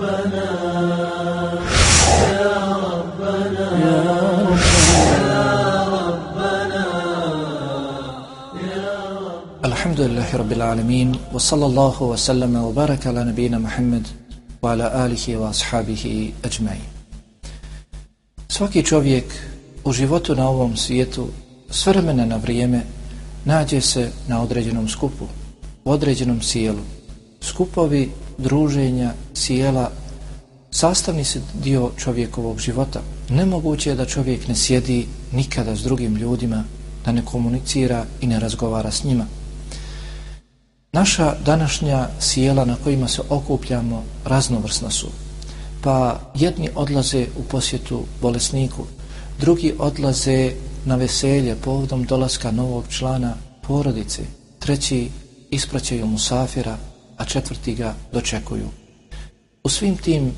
Alhamdulillahi Rabbil Alamin wa sallallahu wa sallama wa baraka ala nabina Muhammad wa ala alihi wa ashabihi ajmai. Svaki čovjek u životu na ovom svijetu s vremena na vrijeme nađe se na određenom skupu, u određenom sjelu. Skupovi druženja, sjela, sastavni se dio čovjekovog života. Nemoguće je da čovjek ne sjedi nikada s drugim ljudima, da ne komunicira i ne razgovara s njima. Naša današnja sjela na kojima se okupljamo raznovrsna su. Pa jedni odlaze u posjetu bolesniku, drugi odlaze na veselje povodom dolaska novog člana porodice, treći ispraćaju musafira, a četvrti ga dočekuju. U svim tim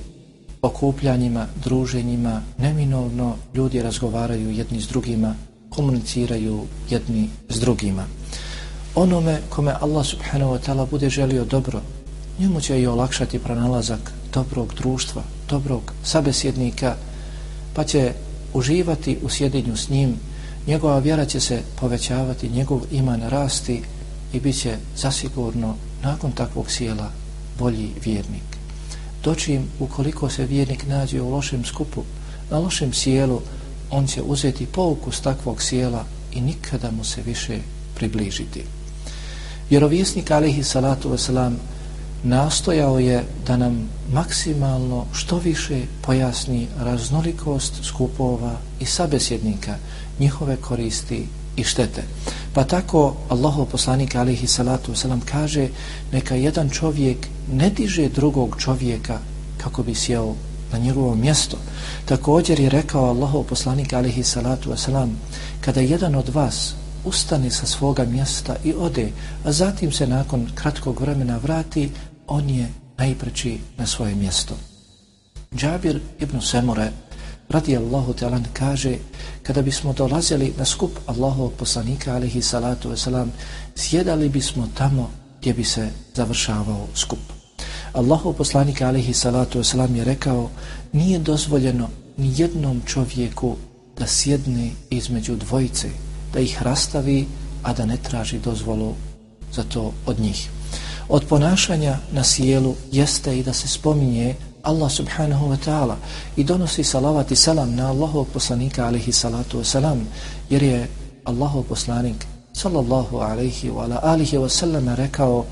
okupljanjima, druženjima, neminovno ljudi razgovaraju jedni s drugima, komuniciraju jedni s drugima onome kome Allah subhanahu wa ta'ala bude želio dobro, njemu će i olakšati pronalazak dobrog društva, dobrog sabesjednika, pa će uživati u sjedinju s njim, njegova vjera će se povećavati, njegov iman rasti i bit će zasigurno nakon takvog sjela bolji vjernik. Dočim, ukoliko se vjernik nađe u lošem skupu, na lošem sjelu, on će uzeti pouku s takvog sjela i nikada mu se više približiti. Vjerovjesnik alihi salatu wasalam nastojao je da nam maksimalno što više pojasni raznolikost skupova i sabesjednika, njihove koristi i štete. Pa tako Allahov poslanik alihi salatu wasalam kaže neka jedan čovjek ne diže drugog čovjeka kako bi sjeo na njegovo mjesto. Također je rekao Allahov poslanik alihi salatu wasalam kada jedan od vas ustane sa svoga mjesta i ode, a zatim se nakon kratkog vremena vrati, on je najpreći na svoje mjesto. Džabir ibn Semure radi Allahu talan kaže kada bismo dolazili na skup Allahov poslanika alihi salatu wasalam sjedali bismo tamo gdje bi se završavao skup. Allahov poslanik alihi salatu wasalam je rekao nije dozvoljeno ni jednom čovjeku da sjedne između dvojice da ih rastavi, a da ne traži dozvolu za to od njih. Od ponašanja na sjelu jeste i da se spominje Allah subhanahu wa ta'ala i donosi salavat i salam na Allahov poslanika alaihi salatu wa salam, jer je Allahov poslanik sallallahu alaihi wa ala alihi wa sallam rekao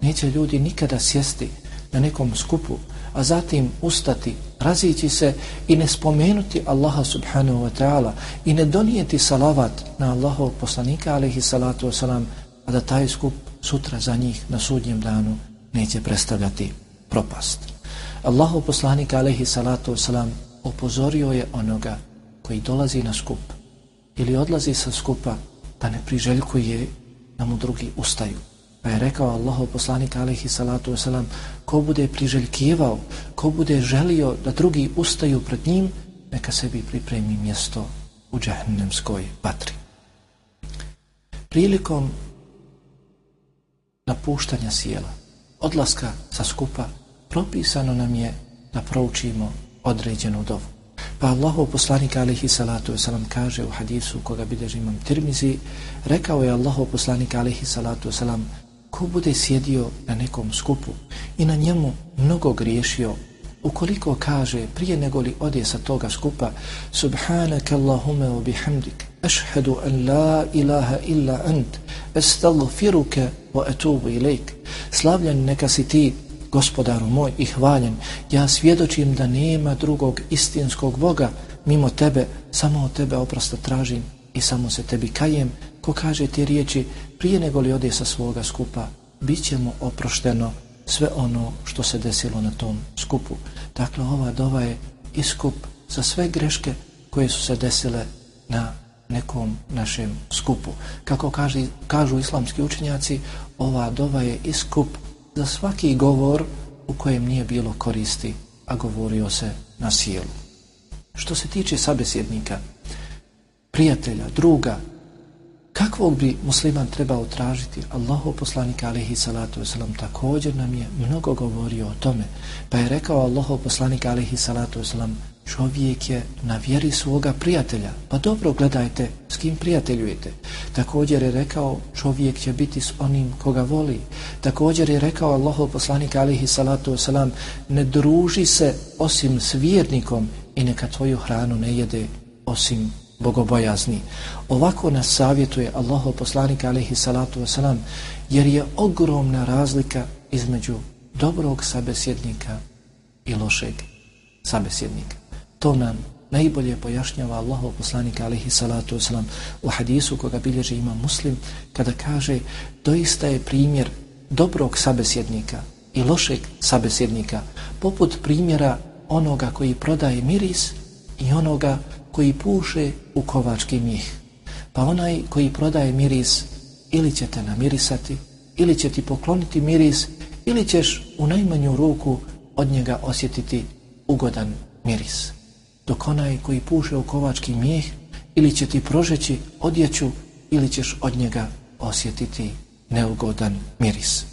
neće ljudi nikada sjesti na nekom skupu a zatim ustati, razići se i ne spomenuti Allaha subhanahu wa ta'ala i ne donijeti salavat na Allahov poslanika alaihi salatu wasalam, a da taj skup sutra za njih na sudnjem danu neće predstavljati propast. Allahov poslanik alaihi salatu wasalam opozorio je onoga koji dolazi na skup ili odlazi sa skupa da ne priželjkuje da mu drugi ustaju Pa je rekao Allahu poslanik alaihi salatu wasalam, ko bude priželjkivao, ko bude želio da drugi ustaju pred njim, neka sebi pripremi mjesto u džahnemskoj vatri. Prilikom napuštanja sjela, odlaska sa skupa, propisano nam je da proučimo određenu dovu. Pa Allahov poslanik alihi salatu wasalam kaže u hadisu koga bideži imam tirmizi, rekao je Allahov poslanik alihi salatu wasalam, ko bude sjedio na nekom skupu i na njemu mnogo griješio, ukoliko kaže prije nego li ode sa toga skupa Subhanaka Allahume wa bihamdik ašhedu an la ilaha illa ant estagfiruke wa etubu ilajk slavljen neka si ti gospodaru moj i hvaljen ja svjedočim da nema drugog istinskog Boga mimo tebe samo od tebe oprosta tražim i samo se tebi kajem ko kaže te riječi prije nego li ode sa svoga skupa, bit će mu oprošteno sve ono što se desilo na tom skupu. Dakle, ova dova je iskup za sve greške koje su se desile na nekom našem skupu. Kako kaže, kažu islamski učenjaci, ova dova je iskup za svaki govor u kojem nije bilo koristi, a govorio se na sjelu. Što se tiče sabesjednika, prijatelja, druga, kakvog bi musliman trebao tražiti Allahu poslanika alihi salatu wasalam također nam je mnogo govorio o tome pa je rekao Allahu poslanika alihi salatu wasalam čovjek je na vjeri svoga prijatelja pa dobro gledajte s kim prijateljujete također je rekao čovjek će biti s onim koga voli također je rekao Allahov poslanik alihi salatu wasalam ne druži se osim s vjernikom i neka tvoju hranu ne jede osim bogobojazni. Ovako nas savjetuje Allahov poslanik alihi salatu wasalam, jer je ogromna razlika između dobrog sabesjednika i lošeg sabesjednika. To nam najbolje pojašnjava Allahov poslanik alihi salatu wasalam u hadisu koga bilježi ima muslim, kada kaže doista je primjer dobrog sabesjednika i lošeg sabesjednika poput primjera onoga koji prodaje miris i onoga koji puše u kovački mih. Pa onaj koji prodaje miris ili će te namirisati, ili će ti pokloniti miris, ili ćeš u najmanju ruku od njega osjetiti ugodan miris. Dok onaj koji puše u kovački mijeh ili će ti prožeći odjeću, ili ćeš od njega osjetiti neugodan miris.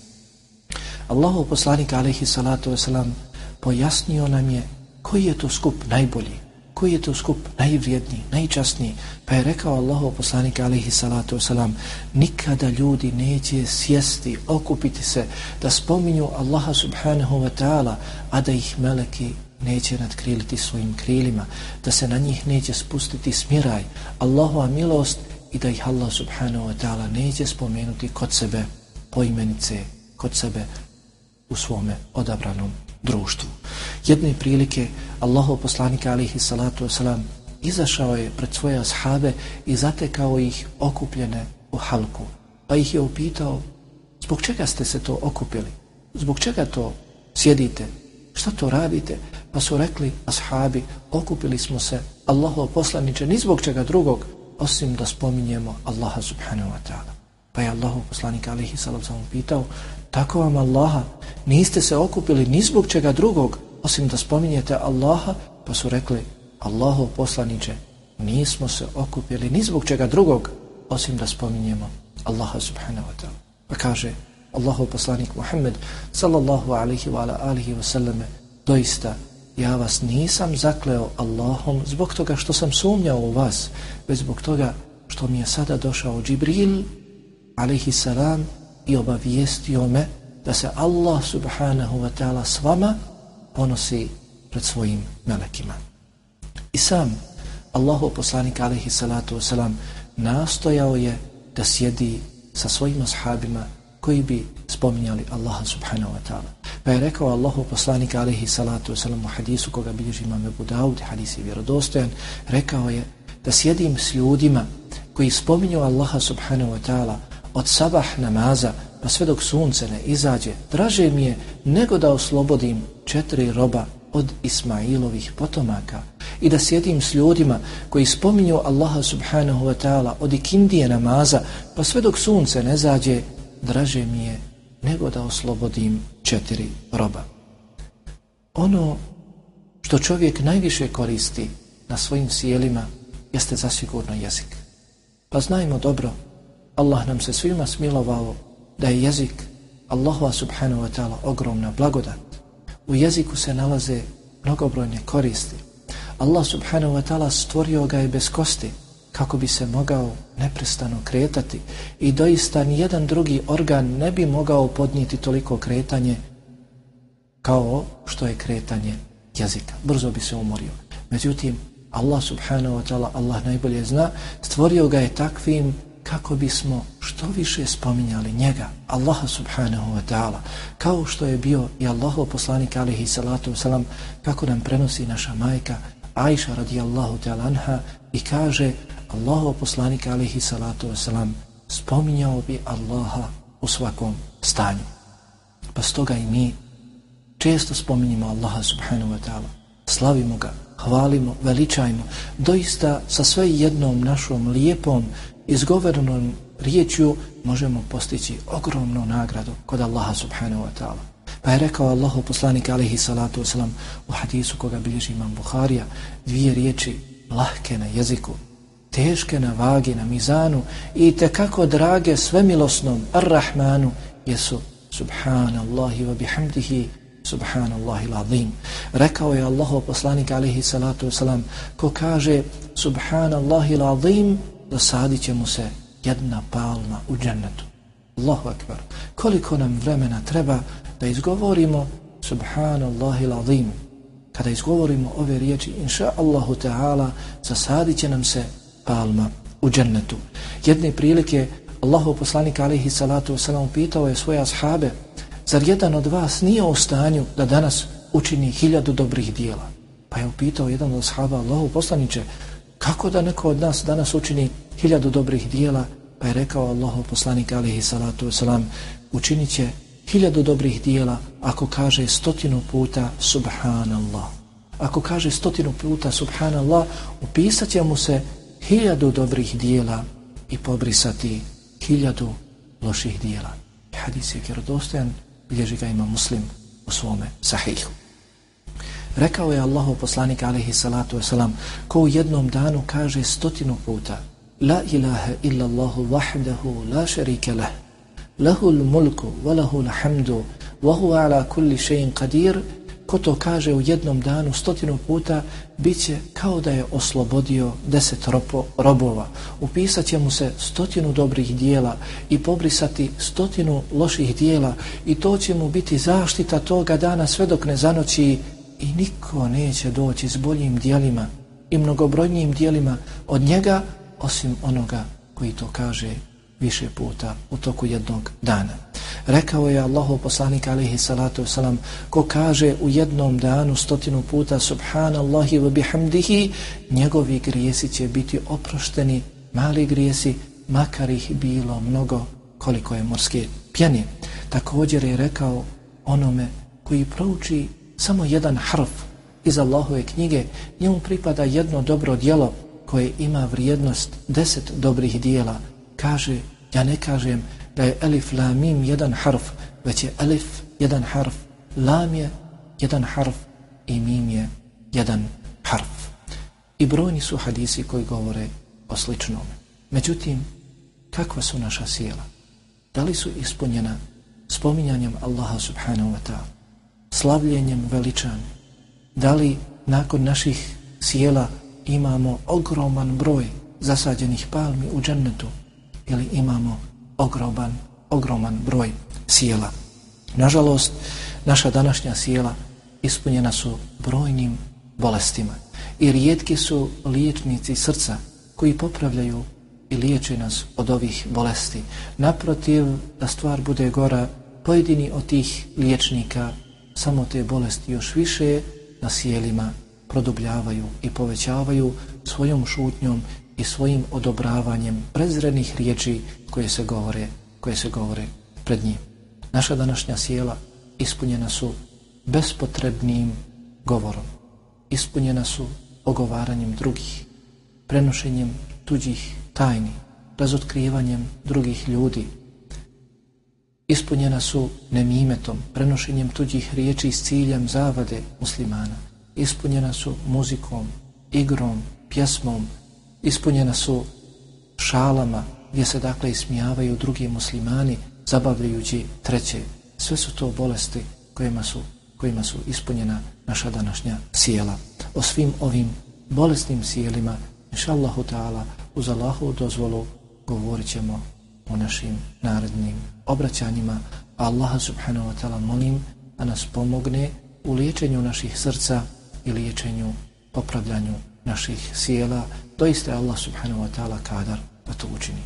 Allahu poslanik alaihi salatu wasalam pojasnio nam je koji je to skup najbolji koji je to skup najvrijedniji, najčasniji, pa je rekao Allahu poslanik alaihi salatu wasalam, nikada ljudi neće sjesti, okupiti se, da spominju Allaha subhanahu wa ta'ala, a da ih meleki neće nadkriliti svojim krilima, da se na njih neće spustiti smiraj, Allahova milost i da ih Allah subhanahu wa ta'ala neće spomenuti kod sebe poimenice, kod sebe u svome odabranom društvu. Jedne prilike Allahov poslanika alihi salatu wasalam izašao je pred svoje ashabe i zatekao ih okupljene u halku. Pa ih je upitao, zbog čega ste se to okupili? Zbog čega to sjedite? Šta to radite? Pa su rekli ashabi, okupili smo se Allahov poslaniče ni zbog čega drugog, osim da spominjemo Allaha subhanahu wa ta'ala. Pa je Allahov poslanik alihi salam wasalam pitao, tako vam Allaha, niste se okupili ni zbog čega drugog, osim da spominjete Allaha, pa su rekli, Allahov poslaniče, nismo se okupili ni zbog čega drugog, osim da spominjemo Allaha subhanahu wa ta'ala. Pa kaže Allahov poslanik Muhammed, sallallahu alaihi wa ala alihi wa sallame, doista, ja vas nisam zakleo Allahom zbog toga što sam sumnjao u vas, već zbog toga što mi je sada došao Džibril, alaihi salam, i obavijestio me da se Allah subhanahu wa ta'ala s vama ponosi pred svojim melekima. I sam Allahu poslanik alaihi salatu wasalam nastojao je da sjedi sa svojim ashabima koji bi spominjali Allaha subhanahu wa ta'ala. Pa je rekao Allahu poslanik alaihi salatu wasalam u hadisu koga bilježi imam Ebu Dawud, hadis je vjerodostojan, rekao je da sjedim s ljudima koji spominju Allaha subhanahu wa ta'ala od sabah namaza pa sve dok sunce ne izađe, draže mi je nego da oslobodim četiri roba od Ismailovih potomaka i da sjedim s ljudima koji spominju Allaha subhanahu wa ta'ala od ikindije namaza, pa sve dok sunce ne zađe, draže mi je nego da oslobodim četiri roba. Ono što čovjek najviše koristi na svojim sjelima jeste zasigurno jezik. Pa znajmo dobro, Allah nam se svima smilovao da je jezik Allahova subhanahu wa ta'ala ogromna blagodat. U jeziku se nalaze mnogobrojne koristi. Allah subhanahu wa ta'ala stvorio ga je bez kosti kako bi se mogao neprestano kretati i doista nijedan drugi organ ne bi mogao podnijeti toliko kretanje kao što je kretanje jezika. Brzo bi se umorio. Međutim, Allah subhanahu wa ta'ala, Allah najbolje zna, stvorio ga je takvim kako bismo što više spominjali njega, Allaha subhanahu wa ta'ala, kao što je bio i Allahov poslanik alihi salatu wasalam, kako nam prenosi naša majka Aisha radijallahu ta'ala anha i kaže Allahov poslanik alihi salatu wasalam, spominjao bi Allaha u svakom stanju. Pa stoga i mi često spominjimo Allaha subhanahu wa ta'ala, slavimo ga, hvalimo, veličajmo, doista sa sve jednom našom lijepom izgovorenom riječju možemo postići ogromnu nagradu kod Allaha subhanahu wa ta'ala. Pa je rekao Allahu poslanik alaihi salatu wasalam u hadisu koga bilježi imam Buharija, dvije riječi lahke na jeziku teške na vagi, na mizanu i te kako drage svemilosnom ar-Rahmanu jesu subhanallahi wa bihamdihi subhanallahi l'azim. Rekao je Allahov poslanik alihi salatu wasalam ko kaže subhanallahi l'azim dosadit će mu se jedna palma u džennetu. Allahu akbar. Koliko nam vremena treba da izgovorimo subhanallahi l'azim. Kada izgovorimo ove riječi, inša Allahu ta'ala, zasadit će nam se palma u džennetu. Jedne prilike Allahu poslanik alihi salatu wasalam pitao je svoje ashabe zar jedan od vas nije u stanju da danas učini hiljadu dobrih dijela? Pa je upitao jedan od ashaba Allahu poslaniće kako da neko od nas danas učini hiljadu dobrih dijela? Pa je rekao Allahu poslanik alihi salatu wasalam učinit će hiljadu dobrih dijela ako kaže stotinu puta subhanallah. Ako kaže stotinu puta subhanallah upisat će mu se hiljadu dobrih dijela i pobrisati hiljadu loših dijela. Hadis je vjerodostojan, bilježi ga ima muslim u svome sahihu. Rekao je Allahu poslanik alaihi salatu wasalam, ko u jednom danu kaže stotinu puta La ilaha illa Allahu vahdahu la šarike lah, lahul mulku, wa lahul hamdu, wa huwa ala kulli še'in qadir Ko to kaže u jednom danu stotinu puta, bit će kao da je oslobodio deset ropo, robova. Upisat će mu se stotinu dobrih dijela i pobrisati stotinu loših dijela i to će mu biti zaštita toga dana sve dok ne zanoći i niko neće doći s boljim dijelima i mnogobrojnijim dijelima od njega osim onoga koji to kaže više puta u toku jednog dana. Rekao je Allahu poslanik alaihi salatu wasalam ko kaže u jednom danu stotinu puta subhanallahi wa bihamdihi njegovi grijesi će biti oprošteni mali grijesi makar ih bilo mnogo koliko je morske pjeni. Također je rekao onome koji prouči samo jedan harf iz Allahove knjige njemu pripada jedno dobro dijelo koje ima vrijednost deset dobrih dijela kaže ja ne kažem da je elif la mim jedan harf, već je elif jedan harf, lam je jedan harf i mim je jedan harf. I brojni su hadisi koji govore o sličnom. Međutim, kakva su naša sjela? Da li su ispunjena spominjanjem Allaha subhanahu wa ta'ala, slavljenjem veličan? Da li nakon naših sjela imamo ogroman broj zasađenih palmi u džennetu ili imamo ogroman, ogroman broj sjela. Nažalost, naša današnja sjela ispunjena su brojnim bolestima i rijetki su liječnici srca koji popravljaju i liječe nas od ovih bolesti. Naprotiv, da stvar bude gora, pojedini od tih liječnika samo te bolesti još više na sjelima produbljavaju i povećavaju svojom šutnjom i svojim odobravanjem prezrenih riječi koje se govore, koje se govore pred njim. Naša današnja sjela ispunjena su bespotrebnim govorom. Ispunjena su ogovaranjem drugih, prenošenjem tuđih tajni, razotkrivanjem drugih ljudi. Ispunjena su nemimetom, prenošenjem tuđih riječi s ciljem zavade muslimana. Ispunjena su muzikom, igrom, pjesmom, ispunjena su šalama gdje se dakle ismijavaju drugi muslimani zabavljajući treće. Sve su to bolesti kojima su, kojima su ispunjena naša današnja sjela. O svim ovim bolestnim sjelima, inša Allahu ta'ala, uz Allahovu dozvolu govorit ćemo o našim narednim obraćanjima. Allaha subhanahu wa ta'ala molim da nas pomogne u liječenju naših srca i liječenju, popravljanju naših sjela, doista je Allah subhanahu wa ta'ala kadar da to učini.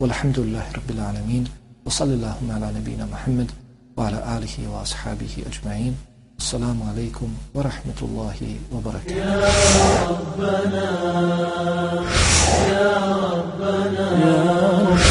Walhamdulillahi rabbil alamin, wa sallallahu ala nabina Muhammad, wa ala alihi wa ashabihi ajma'in. Wa rahmatullahi wa barakatuh. Ya Rabbana, Ya Rabbana, Ya